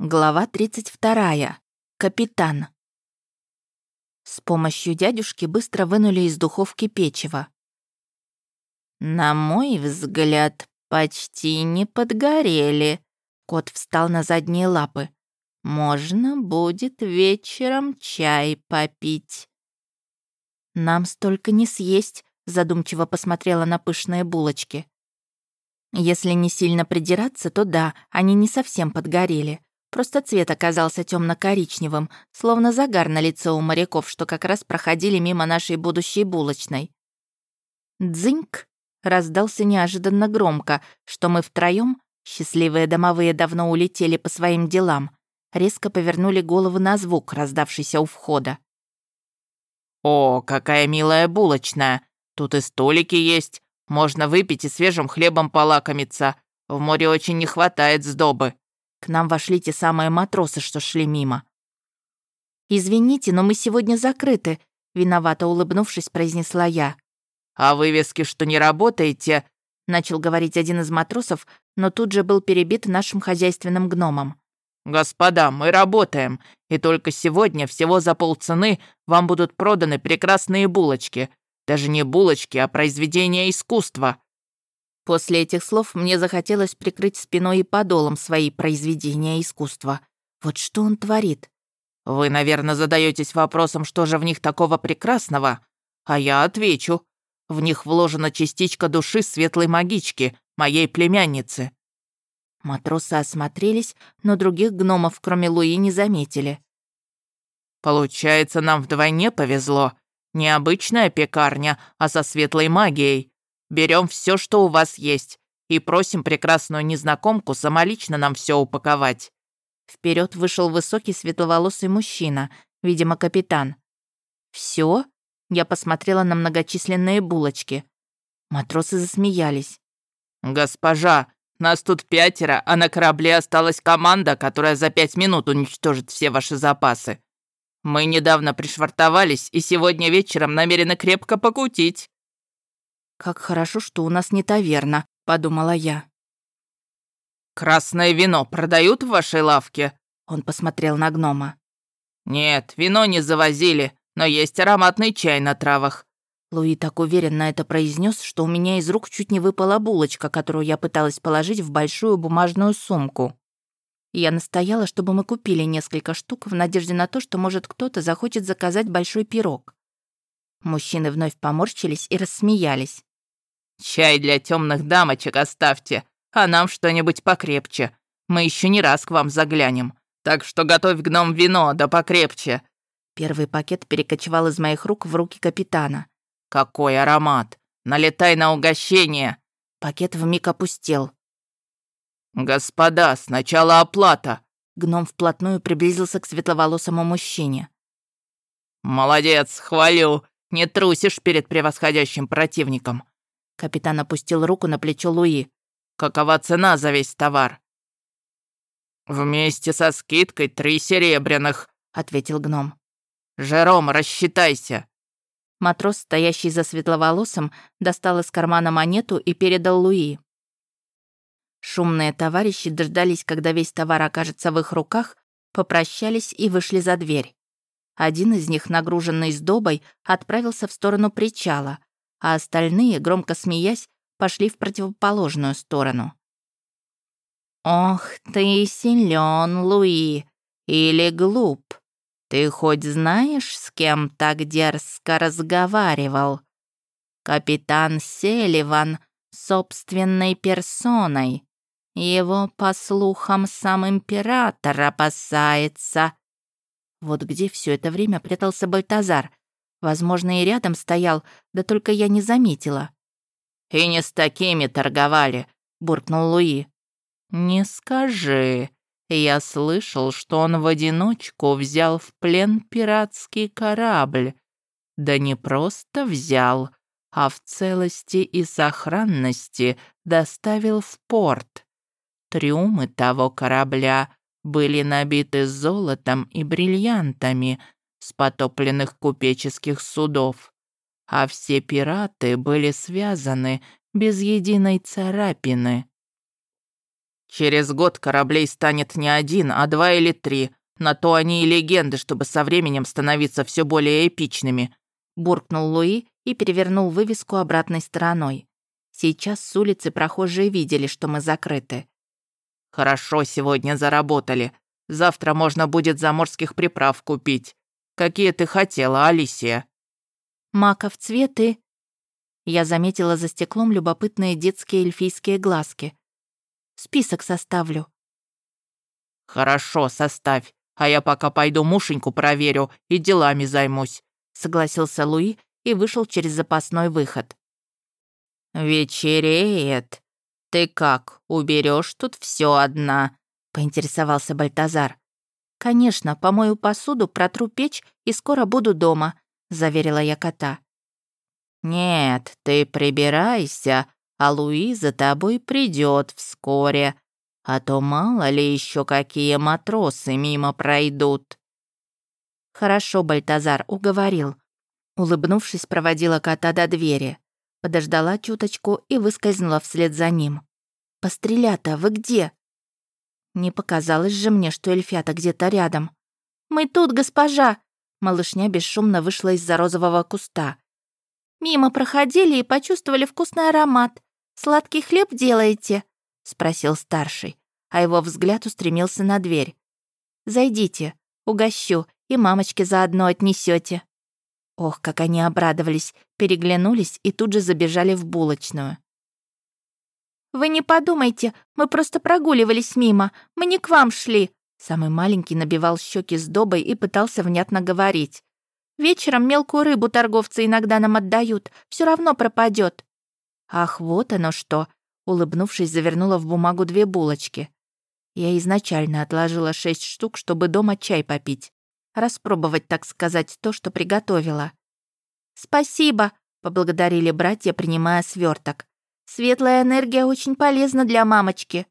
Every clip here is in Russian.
Глава 32. Капитан. С помощью дядюшки быстро вынули из духовки печево. «На мой взгляд, почти не подгорели». Кот встал на задние лапы. «Можно будет вечером чай попить». «Нам столько не съесть», — задумчиво посмотрела на пышные булочки. Если не сильно придираться, то да, они не совсем подгорели. Просто цвет оказался темно коричневым словно загар на лице у моряков, что как раз проходили мимо нашей будущей булочной. «Дзыньк!» раздался неожиданно громко, что мы втроем, счастливые домовые давно улетели по своим делам, резко повернули головы на звук, раздавшийся у входа. «О, какая милая булочная! Тут и столики есть, можно выпить и свежим хлебом полакомиться. В море очень не хватает сдобы». К нам вошли те самые матросы, что шли мимо. «Извините, но мы сегодня закрыты», — виновато улыбнувшись, произнесла я. «А вывески, что не работаете?» — начал говорить один из матросов, но тут же был перебит нашим хозяйственным гномом. «Господа, мы работаем, и только сегодня всего за полцены вам будут проданы прекрасные булочки. Даже не булочки, а произведения искусства. После этих слов мне захотелось прикрыть спиной и подолом свои произведения искусства. Вот что он творит? Вы, наверное, задаетесь вопросом, что же в них такого прекрасного? А я отвечу. В них вложена частичка души светлой магички, моей племянницы. Матросы осмотрелись, но других гномов, кроме Луи, не заметили. «Получается, нам вдвойне повезло. Необычная пекарня, а со светлой магией. Берем все, что у вас есть, и просим прекрасную незнакомку самолично нам все упаковать». Вперед вышел высокий светловолосый мужчина, видимо, капитан. Все? Я посмотрела на многочисленные булочки. Матросы засмеялись. «Госпожа, нас тут пятеро, а на корабле осталась команда, которая за пять минут уничтожит все ваши запасы. Мы недавно пришвартовались и сегодня вечером намерены крепко покутить». «Как хорошо, что у нас не таверна», — подумала я. «Красное вино продают в вашей лавке?» Он посмотрел на гнома. «Нет, вино не завозили, но есть ароматный чай на травах». Луи так уверенно это произнес, что у меня из рук чуть не выпала булочка, которую я пыталась положить в большую бумажную сумку. Я настояла, чтобы мы купили несколько штук в надежде на то, что, может, кто-то захочет заказать большой пирог. Мужчины вновь поморщились и рассмеялись. «Чай для темных дамочек оставьте, а нам что-нибудь покрепче. Мы еще не раз к вам заглянем. Так что готовь гном вино, да покрепче». Первый пакет перекочевал из моих рук в руки капитана. «Какой аромат! Налетай на угощение!» Пакет вмиг опустел. «Господа, сначала оплата!» Гном вплотную приблизился к светловолосому мужчине. «Молодец, хвалю! Не трусишь перед превосходящим противником. Капитан опустил руку на плечо Луи. Какова цена за весь товар? Вместе со скидкой три серебряных, ответил гном. Жером, рассчитайся. Матрос, стоящий за светловолосым, достал из кармана монету и передал Луи. Шумные товарищи дождались, когда весь товар окажется в их руках, попрощались и вышли за дверь. Один из них, нагруженный сдобой, отправился в сторону причала, а остальные, громко смеясь, пошли в противоположную сторону. «Ох, ты силен, Луи, или глуп. Ты хоть знаешь, с кем так дерзко разговаривал? Капитан Селиван собственной персоной. Его, по слухам, сам император опасается. Вот где все это время прятался Бальтазар. Возможно, и рядом стоял, да только я не заметила. «И не с такими торговали», — буркнул Луи. «Не скажи. Я слышал, что он в одиночку взял в плен пиратский корабль. Да не просто взял, а в целости и сохранности доставил в порт. Трюмы того корабля были набиты золотом и бриллиантами с потопленных купеческих судов, а все пираты были связаны без единой царапины. Через год кораблей станет не один, а два или три. На то они и легенды, чтобы со временем становиться все более эпичными», буркнул Луи и перевернул вывеску обратной стороной. Сейчас с улицы прохожие видели, что мы закрыты. «Хорошо сегодня заработали. Завтра можно будет заморских приправ купить. Какие ты хотела, Алисия?» «Маков цветы». Я заметила за стеклом любопытные детские эльфийские глазки. «Список составлю». «Хорошо, составь, а я пока пойду мушеньку проверю и делами займусь», согласился Луи и вышел через запасной выход. «Вечереет. Ты как, уберешь тут все одна?» — поинтересовался Бальтазар. «Конечно, помою посуду, протру печь и скоро буду дома», — заверила я кота. «Нет, ты прибирайся, а Луи за тобой придет вскоре, а то мало ли еще какие матросы мимо пройдут». «Хорошо, Бальтазар, уговорил». Улыбнувшись, проводила кота до двери подождала чуточку и выскользнула вслед за ним. «Пострелята, вы где?» Не показалось же мне, что эльфята где-то рядом. «Мы тут, госпожа!» Малышня бесшумно вышла из-за розового куста. «Мимо проходили и почувствовали вкусный аромат. Сладкий хлеб делаете?» — спросил старший, а его взгляд устремился на дверь. «Зайдите, угощу, и мамочке заодно отнесете. Ох, как они обрадовались, переглянулись и тут же забежали в булочную. «Вы не подумайте, мы просто прогуливались мимо, мы не к вам шли», Самый маленький набивал щеки сдобой и пытался внятно говорить. «Вечером мелкую рыбу торговцы иногда нам отдают, все равно пропадет. «Ах, вот оно что!» Улыбнувшись, завернула в бумагу две булочки. Я изначально отложила шесть штук, чтобы дома чай попить распробовать, так сказать, то, что приготовила. «Спасибо», — поблагодарили братья, принимая сверток. «Светлая энергия очень полезна для мамочки».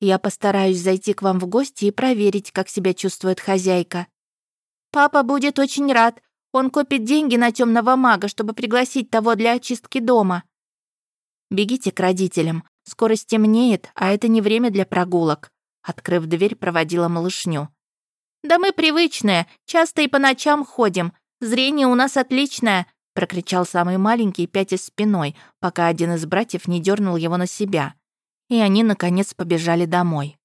«Я постараюсь зайти к вам в гости и проверить, как себя чувствует хозяйка». «Папа будет очень рад. Он копит деньги на темного мага, чтобы пригласить того для очистки дома». «Бегите к родителям. Скоро стемнеет, а это не время для прогулок». Открыв дверь, проводила малышню. «Да мы привычные, часто и по ночам ходим. Зрение у нас отличное», — прокричал самый маленький, пятясь спиной, пока один из братьев не дернул его на себя. И они, наконец, побежали домой.